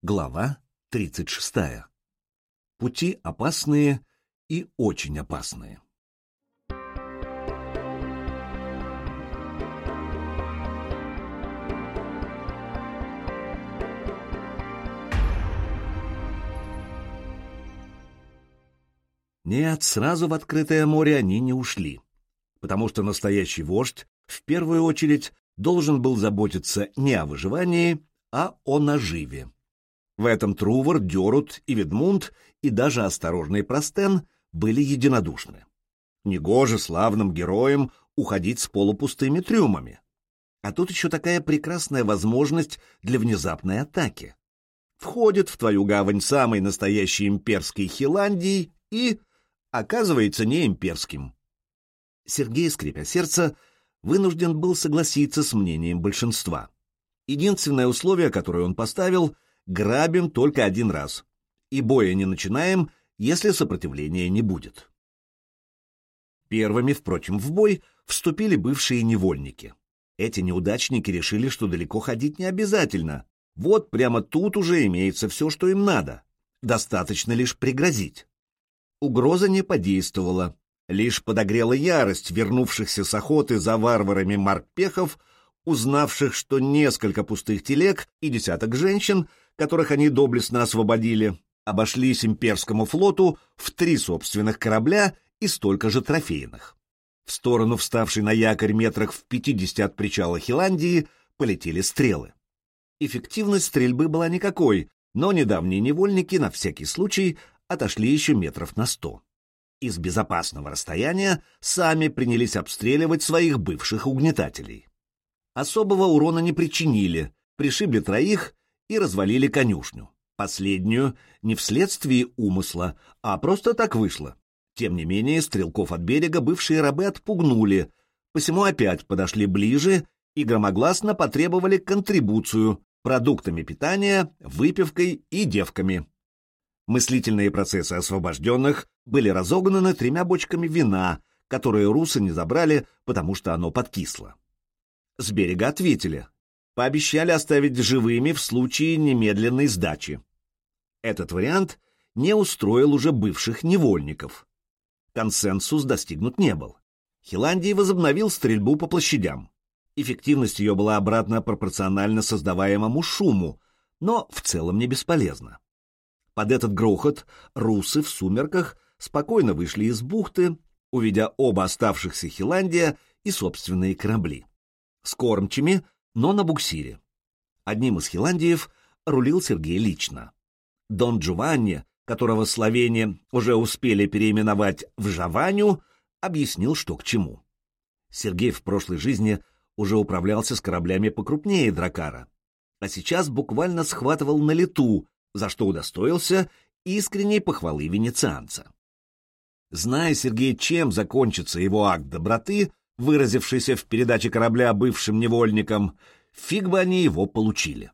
Глава 36. Пути опасные и очень опасные. Нет, сразу в открытое море они не ушли, потому что настоящий вождь в первую очередь должен был заботиться не о выживании, а о наживе. В этом Трувор, Дерут и Ведмунд, и даже осторожный Простен были единодушны. Негоже славным героям уходить с полупустыми трюмами. А тут еще такая прекрасная возможность для внезапной атаки. Входит в твою гавань самый настоящий имперский Хиландий и оказывается не имперским. Сергей, скрипя сердце, вынужден был согласиться с мнением большинства. Единственное условие, которое он поставил — грабим только один раз, и боя не начинаем, если сопротивления не будет. Первыми, впрочем, в бой вступили бывшие невольники. Эти неудачники решили, что далеко ходить не обязательно. Вот прямо тут уже имеется все, что им надо. Достаточно лишь пригрозить. Угроза не подействовала. Лишь подогрела ярость вернувшихся с охоты за варварами маркпехов, узнавших, что несколько пустых телег и десяток женщин которых они доблестно освободили, обошлись имперскому флоту в три собственных корабля и столько же трофейных. В сторону вставшей на якорь метрах в 50 от причала Хиландии полетели стрелы. Эффективность стрельбы была никакой, но недавние невольники на всякий случай отошли еще метров на сто. Из безопасного расстояния сами принялись обстреливать своих бывших угнетателей. Особого урона не причинили, пришибли троих и развалили конюшню. Последнюю не вследствие умысла, а просто так вышло. Тем не менее, стрелков от берега бывшие рабы отпугнули, посему опять подошли ближе и громогласно потребовали контрибуцию продуктами питания, выпивкой и девками. Мыслительные процессы освобожденных были разогнаны тремя бочками вина, которые русы не забрали, потому что оно подкисло. С берега ответили, пообещали оставить живыми в случае немедленной сдачи. Этот вариант не устроил уже бывших невольников. Консенсус достигнут не был. Хиландий возобновил стрельбу по площадям. Эффективность ее была обратно пропорциональна создаваемому шуму, но в целом не бесполезна. Под этот грохот русы в сумерках спокойно вышли из бухты, увидя оба оставшихся Хиландия и собственные корабли. С кормчими но на буксире. Одним из хиландиев рулил Сергей лично. Дон Джованни, которого словени уже успели переименовать в Жаваню, объяснил, что к чему. Сергей в прошлой жизни уже управлялся с кораблями покрупнее Дракара, а сейчас буквально схватывал на лету, за что удостоился искренней похвалы венецианца. Зная Сергей, чем закончится его акт доброты, выразившийся в передаче корабля бывшим невольникам, фиг бы они его получили.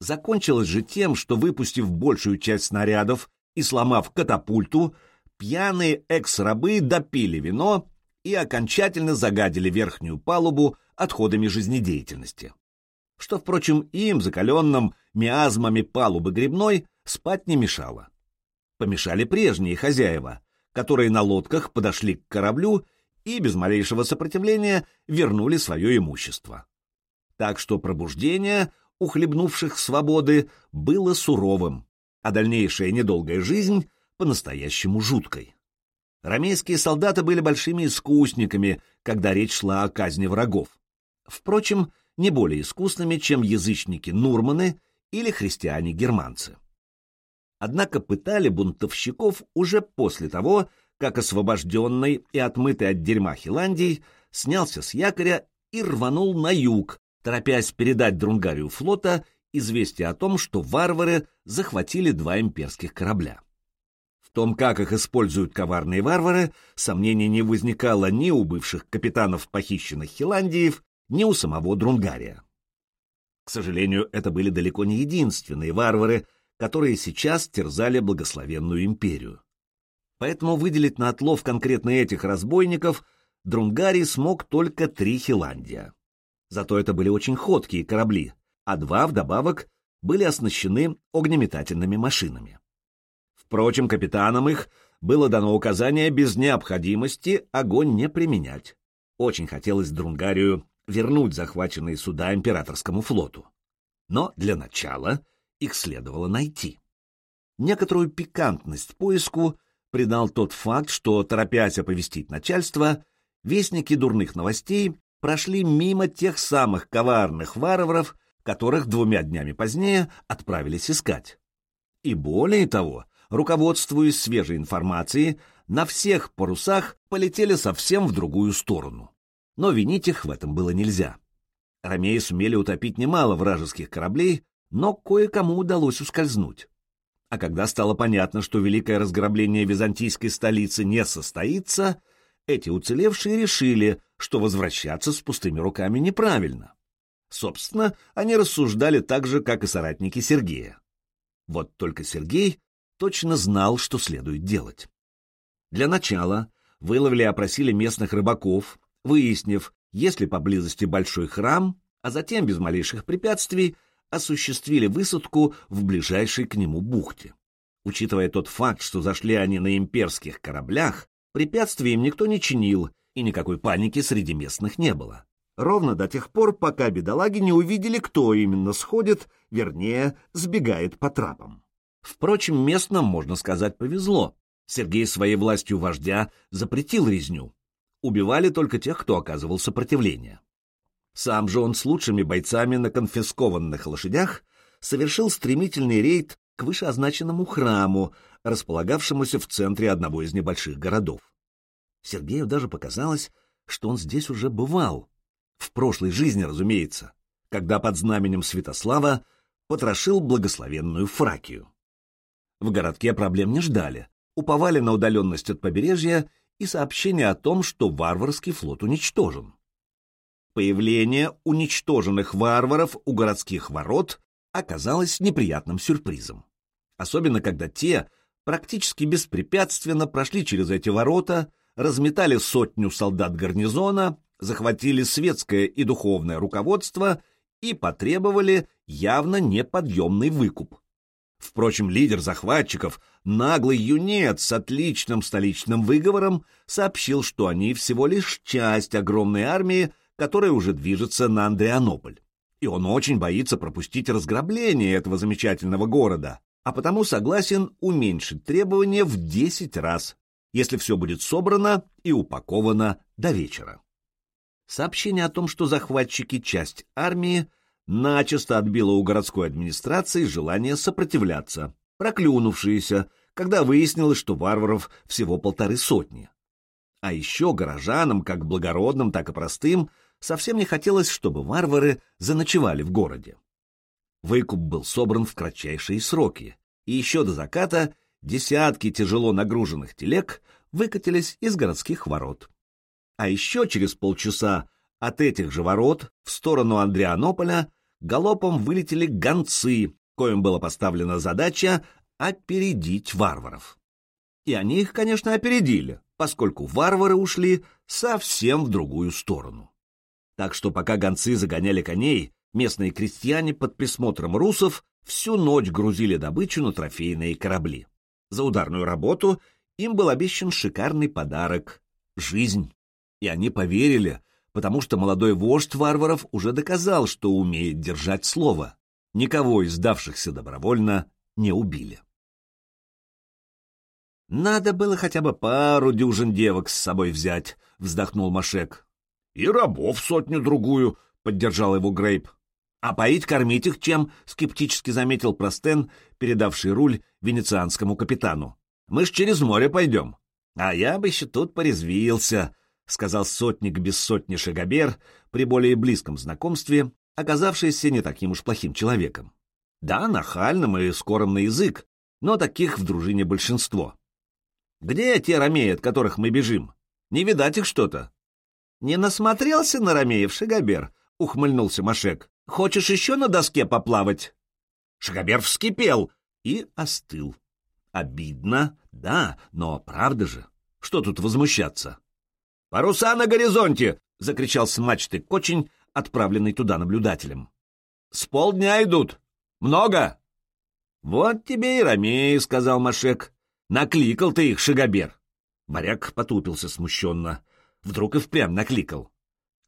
Закончилось же тем, что, выпустив большую часть снарядов и сломав катапульту, пьяные экс-рабы допили вино и окончательно загадили верхнюю палубу отходами жизнедеятельности. Что, впрочем, им, закаленным миазмами палубы грибной, спать не мешало. Помешали прежние хозяева, которые на лодках подошли к кораблю и без малейшего сопротивления вернули свое имущество. Так что пробуждение ухлебнувших свободы было суровым, а дальнейшая недолгая жизнь по-настоящему жуткой. Ромейские солдаты были большими искусниками, когда речь шла о казни врагов. Впрочем, не более искусными, чем язычники-нурманы или христиане-германцы. Однако пытали бунтовщиков уже после того, как освобожденный и отмытый от дерьма Хиландий снялся с якоря и рванул на юг, торопясь передать Друнгарию флота известие о том, что варвары захватили два имперских корабля. В том, как их используют коварные варвары, сомнений не возникало ни у бывших капитанов похищенных Хиландиев, ни у самого Друнгария. К сожалению, это были далеко не единственные варвары, которые сейчас терзали благословенную империю поэтому выделить на отлов конкретно этих разбойников Друнгарий смог только три Хиландия. Зато это были очень ходкие корабли, а два вдобавок были оснащены огнеметательными машинами. Впрочем, капитанам их было дано указание без необходимости огонь не применять. Очень хотелось Друнгарию вернуть захваченные суда императорскому флоту. Но для начала их следовало найти. Некоторую пикантность поиску придал тот факт, что, торопясь оповестить начальство, вестники дурных новостей прошли мимо тех самых коварных варваров, которых двумя днями позднее отправились искать. И более того, руководствуясь свежей информацией, на всех парусах полетели совсем в другую сторону. Но винить их в этом было нельзя. Ромеи сумели утопить немало вражеских кораблей, но кое-кому удалось ускользнуть. А когда стало понятно, что великое разграбление византийской столицы не состоится, эти уцелевшие решили, что возвращаться с пустыми руками неправильно. Собственно, они рассуждали так же, как и соратники Сергея. Вот только Сергей точно знал, что следует делать. Для начала выловили и опросили местных рыбаков, выяснив, есть ли поблизости большой храм, а затем без малейших препятствий осуществили высадку в ближайшей к нему бухте. Учитывая тот факт, что зашли они на имперских кораблях, препятствий им никто не чинил, и никакой паники среди местных не было. Ровно до тех пор, пока бедолаги не увидели, кто именно сходит, вернее, сбегает по трапам. Впрочем, местным, можно сказать, повезло. Сергей своей властью вождя запретил резню. Убивали только тех, кто оказывал сопротивление. Сам же он с лучшими бойцами на конфискованных лошадях совершил стремительный рейд к вышеозначенному храму, располагавшемуся в центре одного из небольших городов. Сергею даже показалось, что он здесь уже бывал. В прошлой жизни, разумеется, когда под знаменем Святослава потрошил благословенную Фракию. В городке проблем не ждали, уповали на удаленность от побережья и сообщение о том, что варварский флот уничтожен. Появление уничтоженных варваров у городских ворот оказалось неприятным сюрпризом. Особенно, когда те практически беспрепятственно прошли через эти ворота, разметали сотню солдат гарнизона, захватили светское и духовное руководство и потребовали явно неподъемный выкуп. Впрочем, лидер захватчиков, наглый юнец с отличным столичным выговором, сообщил, что они всего лишь часть огромной армии, которая уже движется на Андрианополь. И он очень боится пропустить разграбление этого замечательного города, а потому согласен уменьшить требования в 10 раз, если все будет собрано и упаковано до вечера. Сообщение о том, что захватчики — часть армии, начисто отбило у городской администрации желание сопротивляться, проклюнувшиеся, когда выяснилось, что варваров всего полторы сотни. А еще горожанам, как благородным, так и простым, совсем не хотелось, чтобы варвары заночевали в городе. Выкуп был собран в кратчайшие сроки, и еще до заката десятки тяжело нагруженных телег выкатились из городских ворот. А еще через полчаса от этих же ворот в сторону Андрианополя галопом вылетели гонцы, коим была поставлена задача опередить варваров. И они их, конечно, опередили, поскольку варвары ушли совсем в другую сторону. Так что пока гонцы загоняли коней, местные крестьяне под присмотром русов всю ночь грузили добычу на трофейные корабли. За ударную работу им был обещан шикарный подарок — жизнь. И они поверили, потому что молодой вождь варваров уже доказал, что умеет держать слово. Никого из сдавшихся добровольно не убили. «Надо было хотя бы пару дюжин девок с собой взять», — вздохнул Машек. «И рабов сотню-другую», — поддержал его Грейп. «А поить-кормить их чем?» — скептически заметил Простен, передавший руль венецианскому капитану. «Мы ж через море пойдем». «А я бы еще тут порезвился», — сказал сотник без сотни Шагобер при более близком знакомстве, оказавшийся не таким уж плохим человеком. Да, нахальным и скорым на язык, но таких в дружине большинство. Где те ромеи, от которых мы бежим? Не видать их что-то. Не насмотрелся на ромеев, Шагобер? — ухмыльнулся Машек. Хочешь еще на доске поплавать? Шагобер вскипел и остыл. Обидно, да, но правда же. Что тут возмущаться? «Паруса на горизонте!» — закричал с мачты Кочень, отправленный туда наблюдателем. «С полдня идут!» Много?» «Вот тебе и Ромей», — сказал Машек. «Накликал ты их, Шагобер». Моряк потупился смущенно. Вдруг и впрямь накликал.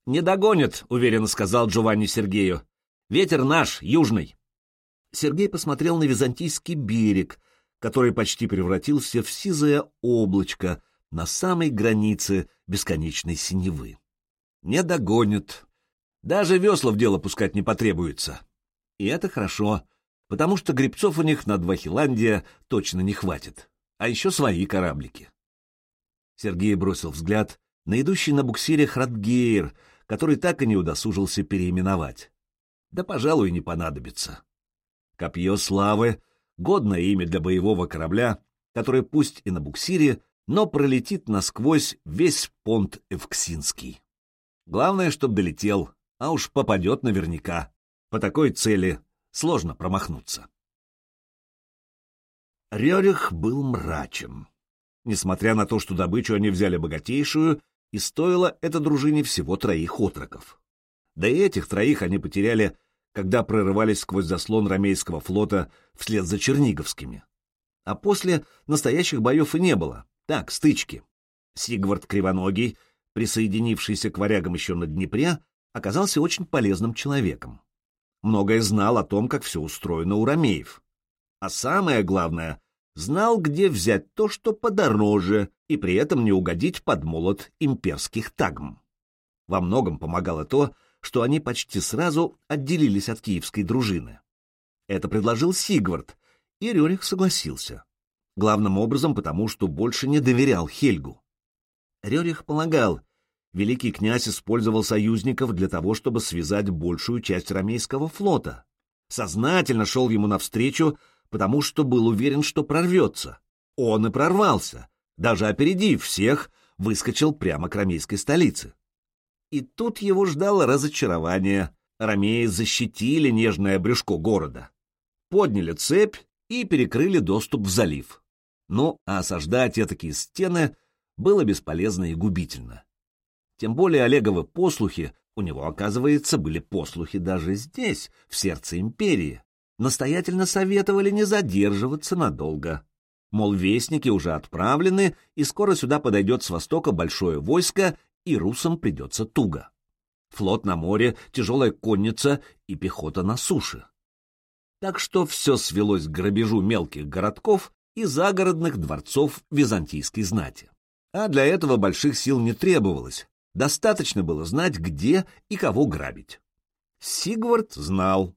«Не догонят», — уверенно сказал Джованни Сергею. «Ветер наш, южный». Сергей посмотрел на византийский берег, который почти превратился в сизое облачко на самой границе бесконечной синевы. «Не догонят. Даже весла в дело пускать не потребуется. И это хорошо, потому что грибцов у них на два Хиландия точно не хватит. А еще свои кораблики». Сергей бросил взгляд на идущий на буксире Храдгейр, который так и не удосужился переименовать. Да, пожалуй, не понадобится. Копье славы — годное имя для боевого корабля, который пусть и на буксире, но пролетит насквозь весь понт Эвксинский. Главное, чтоб долетел, а уж попадет наверняка. По такой цели сложно промахнуться. Рерих был мрачен. Несмотря на то, что добычу они взяли богатейшую, и стоило это дружине всего троих отроков. Да и этих троих они потеряли, когда прорывались сквозь заслон ромейского флота вслед за черниговскими. А после настоящих боев и не было, так, стычки. Сигвард Кривоногий, присоединившийся к варягам еще на Днепре, оказался очень полезным человеком. Многое знал о том, как все устроено у ромеев. А самое главное, знал, где взять то, что подороже, и при этом не угодить под молот имперских тагм. Во многом помогало то, что они почти сразу отделились от киевской дружины. Это предложил Сигвард, и Рюрих согласился. Главным образом потому, что больше не доверял Хельгу. Рюрих полагал, великий князь использовал союзников для того, чтобы связать большую часть ромейского флота. Сознательно шел ему навстречу, потому что был уверен, что прорвется. Он и прорвался, даже опередив всех, выскочил прямо к ромейской столице. И тут его ждало разочарование. Ромеи защитили нежное брюшко города. Подняли цепь и перекрыли доступ в залив. Ну, а осаждать такие стены было бесполезно и губительно. Тем более Олеговы послухи, у него, оказывается, были послухи даже здесь, в сердце империи, настоятельно советовали не задерживаться надолго. Мол, вестники уже отправлены, и скоро сюда подойдет с востока большое войско, и русам придется туго. Флот на море, тяжелая конница и пехота на суше. Так что все свелось к грабежу мелких городков и загородных дворцов византийской знати. А для этого больших сил не требовалось, достаточно было знать, где и кого грабить. Сигвард знал.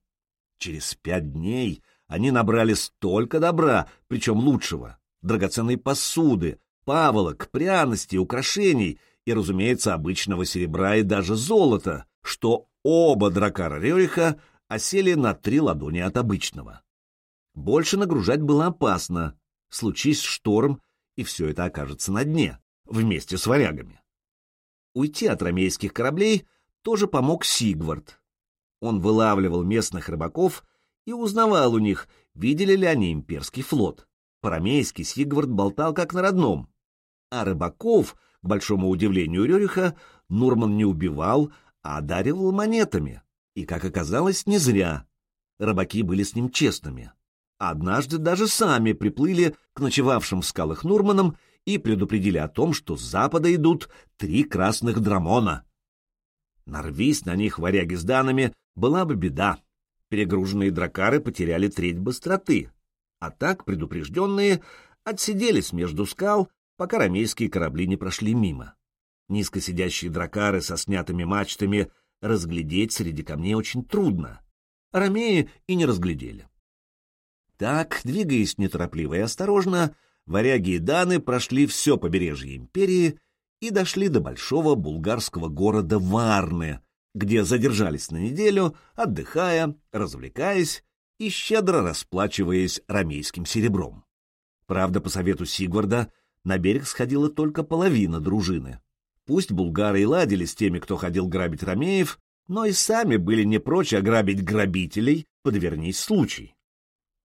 Через пять дней они набрали столько добра, причем лучшего, драгоценной посуды, паволок, пряностей, украшений — и, разумеется, обычного серебра и даже золота, что оба дракара Рериха осели на три ладони от обычного. Больше нагружать было опасно, случись шторм, и все это окажется на дне, вместе с варягами. Уйти от ромейских кораблей тоже помог Сигвард. Он вылавливал местных рыбаков и узнавал у них, видели ли они имперский флот. По-ромейски Сигвард болтал как на родном, а рыбаков — к большому удивлению Рюриха, Нурман не убивал, а одаривал монетами. И, как оказалось, не зря. Рыбаки были с ним честными. Однажды даже сами приплыли к ночевавшим в скалах Нурманам и предупредили о том, что с запада идут три красных драмона. Нарвись на них варяги с данными, была бы беда. Перегруженные дракары потеряли треть быстроты, а так предупрежденные отсиделись между скал пока рамейские корабли не прошли мимо. Низко сидящие дракары со снятыми мачтами разглядеть среди камней очень трудно. Ромеи и не разглядели. Так, двигаясь неторопливо и осторожно, варяги и даны прошли все побережье империи и дошли до большого булгарского города Варны, где задержались на неделю, отдыхая, развлекаясь и щедро расплачиваясь рамейским серебром. Правда, по совету Сигварда, на берег сходила только половина дружины. Пусть булгары и ладили с теми, кто ходил грабить ромеев, но и сами были не прочь ограбить грабителей, подвернись случай.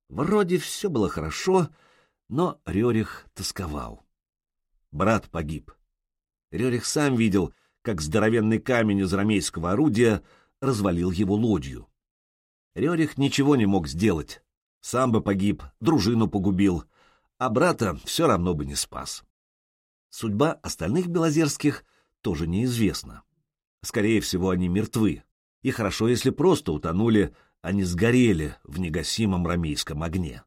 Вроде все было хорошо, но Рерих тосковал. Брат погиб. Рерих сам видел, как здоровенный камень из ромейского орудия развалил его лодью. Рерих ничего не мог сделать. Сам бы погиб, дружину погубил, а брата все равно бы не спас. Судьба остальных Белозерских тоже неизвестна. Скорее всего, они мертвы. И хорошо, если просто утонули, а не сгорели в негасимом рамейском огне.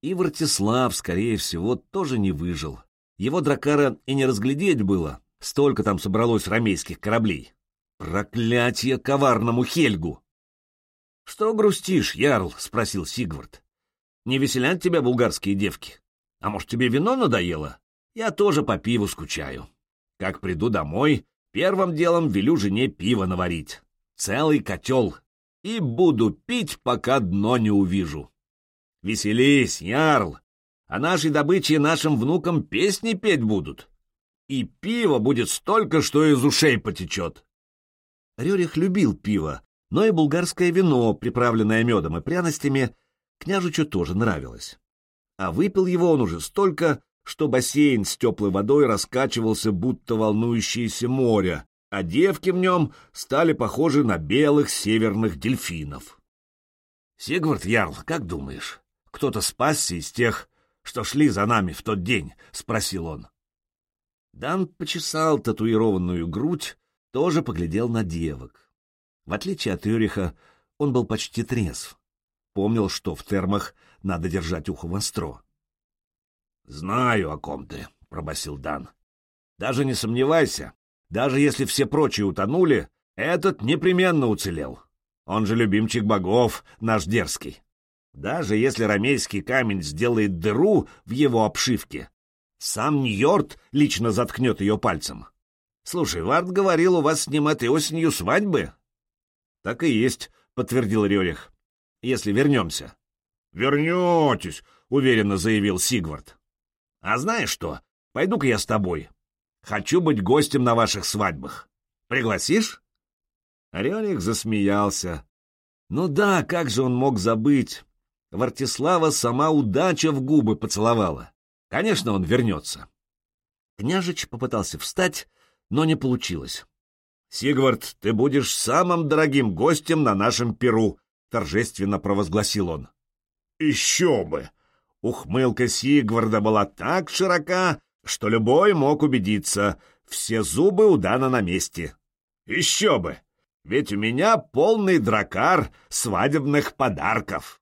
И Вартислав, скорее всего, тоже не выжил. Его дракара и не разглядеть было, столько там собралось рамейских кораблей. Проклятие коварному Хельгу! — Что грустишь, Ярл? — спросил Сигвард. — Не веселят тебя булгарские девки? А может, тебе вино надоело? Я тоже по пиву скучаю. Как приду домой, первым делом велю жене пиво наварить. Целый котел. И буду пить, пока дно не увижу. Веселись, Ярл! О нашей добыче нашим внукам песни петь будут. И пиво будет столько, что из ушей потечет. Рерих любил пиво, но и булгарское вино, приправленное медом и пряностями, княжичу тоже нравилось. А выпил его он уже столько, что бассейн с теплой водой раскачивался, будто волнующееся море, а девки в нем стали похожи на белых северных дельфинов. — Сигвард Ярл, как думаешь, кто-то спасся из тех, что шли за нами в тот день? — спросил он. Дан почесал татуированную грудь, тоже поглядел на девок. В отличие от Юриха, он был почти трезв. Помнил, что в термах надо держать ухо востро. — Знаю, о ком ты, — пробасил Дан. — Даже не сомневайся, даже если все прочие утонули, этот непременно уцелел. Он же любимчик богов, наш дерзкий. Даже если ромейский камень сделает дыру в его обшивке, сам Ньорд лично заткнет ее пальцем. Слушай, Вард говорил, у вас с ним этой осенью свадьбы? Так и есть, подтвердил Рерих. Если вернемся. Вернетесь, уверенно заявил Сигвард. А знаешь что? Пойду-ка я с тобой. Хочу быть гостем на ваших свадьбах. Пригласишь? Рерих засмеялся. Ну да, как же он мог забыть? Вартислава сама удача в губы поцеловала. Конечно, он вернется. Княжич попытался встать, но не получилось. — Сигвард, ты будешь самым дорогим гостем на нашем Перу, — торжественно провозгласил он. — Еще бы! Ухмылка Сигварда была так широка, что любой мог убедиться, все зубы у Дана на месте. Еще бы! Ведь у меня полный дракар свадебных подарков.